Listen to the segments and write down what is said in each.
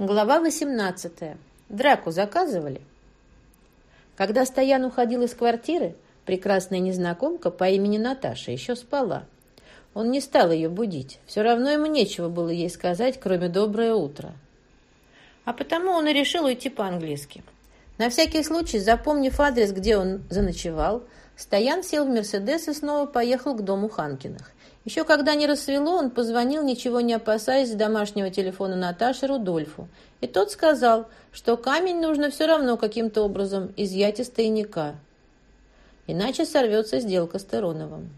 Глава 18. Драку заказывали? Когда Стоян уходил из квартиры, прекрасная незнакомка по имени Наташа еще спала. Он не стал ее будить. Все равно ему нечего было ей сказать, кроме «доброе утро». А потому он и решил уйти по-английски. На всякий случай, запомнив адрес, где он заночевал, Стоян сел в «Мерседес» и снова поехал к дому Ханкиных. Еще когда не рассвело, он позвонил, ничего не опасаясь, с домашнего телефона Наташи Рудольфу. И тот сказал, что камень нужно все равно каким-то образом изъять из тайника. Иначе сорвется сделка с Тероновым.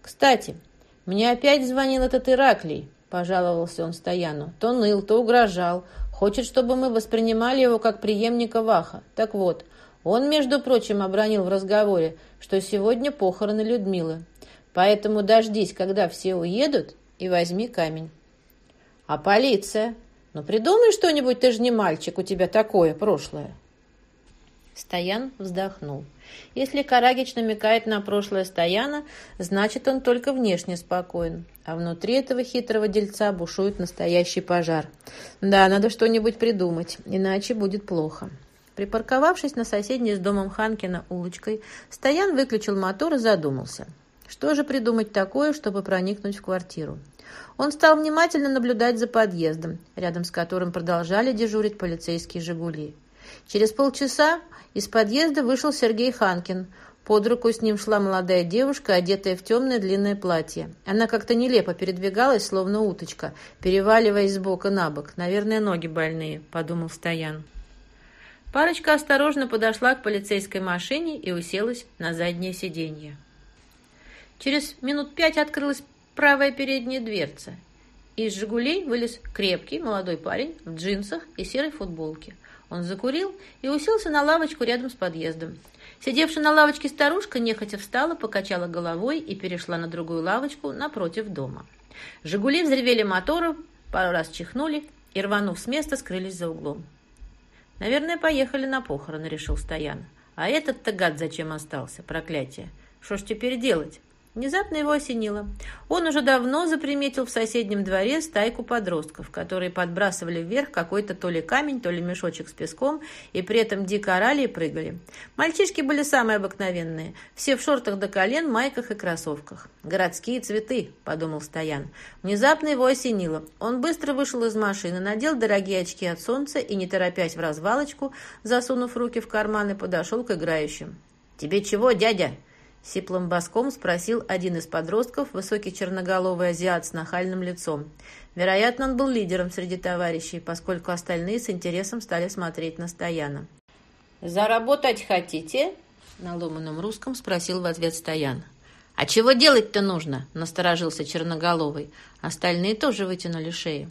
«Кстати, мне опять звонил этот Ираклий», – пожаловался он Стояну. «То ныл, то угрожал. Хочет, чтобы мы воспринимали его как преемника Ваха. Так вот, он, между прочим, обронил в разговоре, что сегодня похороны Людмилы. Поэтому дождись, когда все уедут, и возьми камень. А полиция? Ну, придумай что-нибудь, ты же не мальчик, у тебя такое прошлое. Стоян вздохнул. Если Карагич намекает на прошлое Стояна, значит, он только внешне спокоен, а внутри этого хитрого дельца бушует настоящий пожар. Да, надо что-нибудь придумать, иначе будет плохо. Припарковавшись на соседней с домом Ханкина улочкой, Стоян выключил мотор и задумался – что же придумать такое, чтобы проникнуть в квартиру? Он стал внимательно наблюдать за подъездом, рядом с которым продолжали дежурить полицейские «Жигули». Через полчаса из подъезда вышел Сергей Ханкин. Под руку с ним шла молодая девушка, одетая в темное длинное платье. Она как-то нелепо передвигалась, словно уточка, переваливаясь с бока на бок. «Наверное, ноги больные», — подумал Стоян. Парочка осторожно подошла к полицейской машине и уселась на заднее сиденье. Через минут пять открылась правая передняя дверца. Из «Жигулей» вылез крепкий молодой парень в джинсах и серой футболке. Он закурил и уселся на лавочку рядом с подъездом. Сидевшая на лавочке старушка нехотя встала, покачала головой и перешла на другую лавочку напротив дома. «Жигули» взревели мотором, пару раз чихнули и, рванув с места, скрылись за углом. «Наверное, поехали на похороны», — решил Стоян. «А этот-то гад зачем остался? Проклятие! Что ж теперь делать?» Внезапно его осенило. Он уже давно заприметил в соседнем дворе стайку подростков, которые подбрасывали вверх какой-то то ли камень, то ли мешочек с песком, и при этом дико орали и прыгали. Мальчишки были самые обыкновенные, все в шортах до колен, майках и кроссовках. «Городские цветы», — подумал Стоян. Внезапно его осенило. Он быстро вышел из машины, надел дорогие очки от солнца и, не торопясь в развалочку, засунув руки в карманы, подошел к играющим. «Тебе чего, дядя?» Сиплым боском спросил один из подростков, высокий черноголовый азиат с нахальным лицом. Вероятно, он был лидером среди товарищей, поскольку остальные с интересом стали смотреть на Стояна. «Заработать хотите?» — на ломаном русском спросил в ответ Стоян. «А чего делать-то нужно?» — насторожился черноголовый. Остальные тоже вытянули шеи.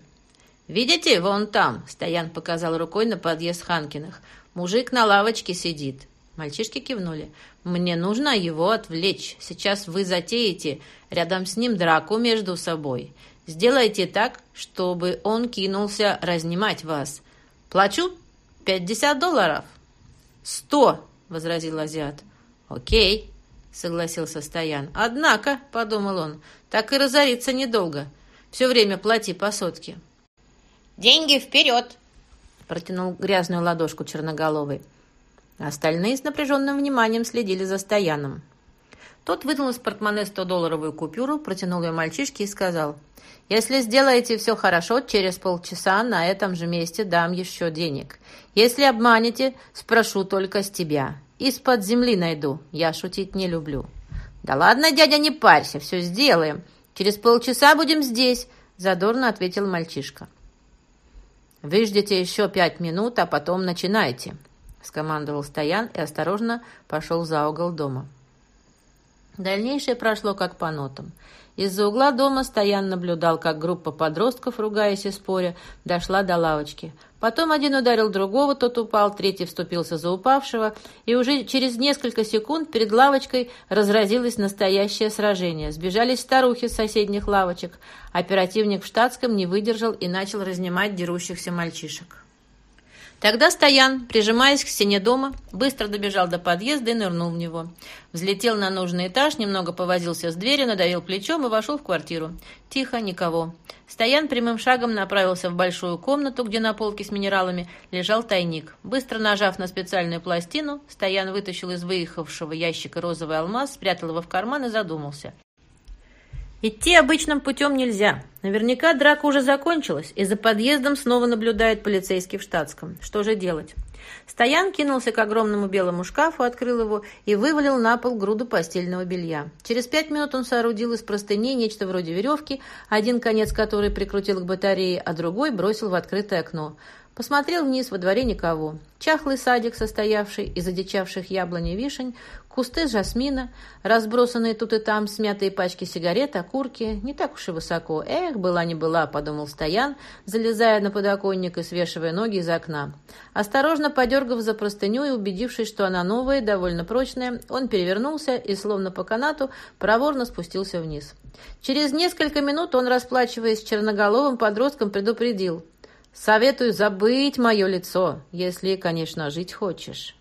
«Видите, вон там!» — Стоян показал рукой на подъезд Ханкиных. «Мужик на лавочке сидит. Мальчишки кивнули. «Мне нужно его отвлечь. Сейчас вы затеете рядом с ним драку между собой. Сделайте так, чтобы он кинулся разнимать вас. Плачу пятьдесят долларов». «Сто!» — возразил азиат. «Окей», — согласился Стоян. «Однако», — подумал он, — «так и разориться недолго. Все время плати по сотке». «Деньги вперед!» — протянул грязную ладошку черноголовый. Остальные с напряженным вниманием следили за Стояном. Тот вынул из портмоне 100-долларовую купюру, протянул ее мальчишке и сказал, «Если сделаете все хорошо, через полчаса на этом же месте дам еще денег. Если обманете, спрошу только с тебя. Из-под земли найду. Я шутить не люблю». «Да ладно, дядя, не парься, все сделаем. Через полчаса будем здесь», — задорно ответил мальчишка. «Вы ждете еще пять минут, а потом начинайте», скомандовал Стоян и осторожно пошел за угол дома. Дальнейшее прошло как по нотам. Из-за угла дома Стоян наблюдал, как группа подростков, ругаясь и споря, дошла до лавочки. Потом один ударил другого, тот упал, третий вступился за упавшего, и уже через несколько секунд перед лавочкой разразилось настоящее сражение. Сбежались старухи с соседних лавочек. Оперативник в штатском не выдержал и начал разнимать дерущихся мальчишек. Тогда Стоян, прижимаясь к стене дома, быстро добежал до подъезда и нырнул в него. Взлетел на нужный этаж, немного повозился с дверью, надавил плечом и вошел в квартиру. Тихо, никого. Стоян прямым шагом направился в большую комнату, где на полке с минералами лежал тайник. Быстро нажав на специальную пластину, Стоян вытащил из выехавшего ящика розовый алмаз, спрятал его в карман и задумался. Идти обычным путем нельзя. Наверняка драка уже закончилась, и за подъездом снова наблюдает полицейский в штатском. Что же делать? Стоян кинулся к огромному белому шкафу, открыл его и вывалил на пол груду постельного белья. Через пять минут он соорудил из простыней нечто вроде веревки, один конец которой прикрутил к батарее, а другой бросил в открытое окно. Посмотрел вниз, во дворе никого. Чахлый садик, состоявший из одичавших яблонь и вишень, кусты жасмина, разбросанные тут и там смятые пачки сигарет, окурки. Не так уж и высоко. Эх, была не была, подумал Стоян, залезая на подоконник и свешивая ноги из окна. Осторожно подергав за простыню и убедившись, что она новая, довольно прочная, он перевернулся и, словно по канату, проворно спустился вниз. Через несколько минут он, расплачиваясь черноголовым подростком, предупредил – Советую забыть мое лицо, если, конечно, жить хочешь».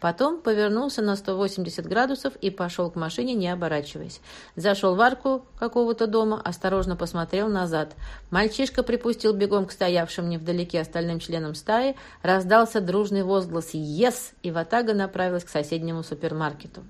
Потом повернулся на 180 градусов и пошел к машине, не оборачиваясь. Зашел в арку какого-то дома, осторожно посмотрел назад. Мальчишка припустил бегом к стоявшим невдалеке остальным членам стаи, раздался дружный возглас «Ес!» и Ватага направилась к соседнему супермаркету.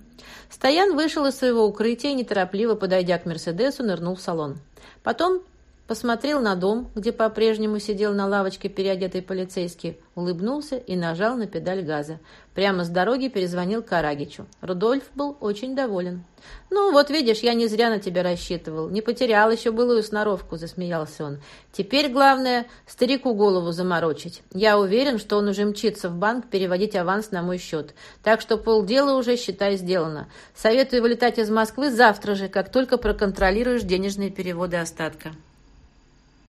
Стоян вышел из своего укрытия неторопливо подойдя к Мерседесу, нырнул в салон. Потом посмотрел на дом, где по-прежнему сидел на лавочке переодетый полицейский, улыбнулся и нажал на педаль газа. Прямо с дороги перезвонил Карагичу. Рудольф был очень доволен. «Ну, вот видишь, я не зря на тебя рассчитывал. Не потерял еще былую сноровку», — засмеялся он. «Теперь главное старику голову заморочить. Я уверен, что он уже мчится в банк переводить аванс на мой счет. Так что полдела уже, считай, сделано. Советую вылетать из Москвы завтра же, как только проконтролируешь денежные переводы остатка».